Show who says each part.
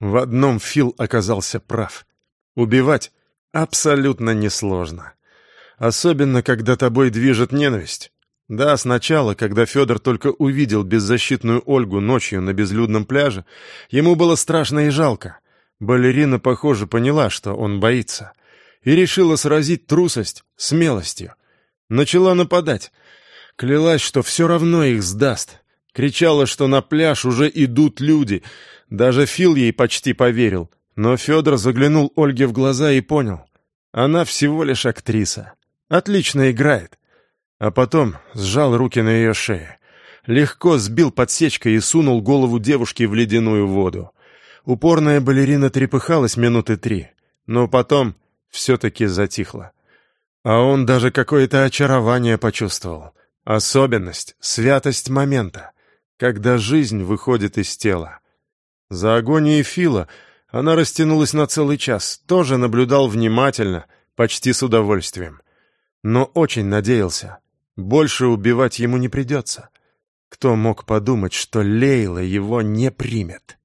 Speaker 1: В одном Фил оказался прав. Убивать абсолютно несложно. Особенно, когда тобой движет ненависть. Да, сначала, когда Федор только увидел беззащитную Ольгу ночью на безлюдном пляже, ему было страшно и жалко. Балерина, похоже, поняла, что он боится, и решила сразить трусость смелостью. Начала нападать. Клялась, что все равно их сдаст. Кричала, что на пляж уже идут люди. Даже Фил ей почти поверил. Но Федор заглянул Ольге в глаза и понял. Она всего лишь актриса. Отлично играет а потом сжал руки на ее шее. Легко сбил подсечкой и сунул голову девушки в ледяную воду. Упорная балерина трепыхалась минуты три, но потом все-таки затихла. А он даже какое-то очарование почувствовал. Особенность, святость момента, когда жизнь выходит из тела. За агонией Фила она растянулась на целый час, тоже наблюдал внимательно, почти с удовольствием. Но очень надеялся, больше убивать ему не придется. Кто мог подумать, что Лейла его не примет?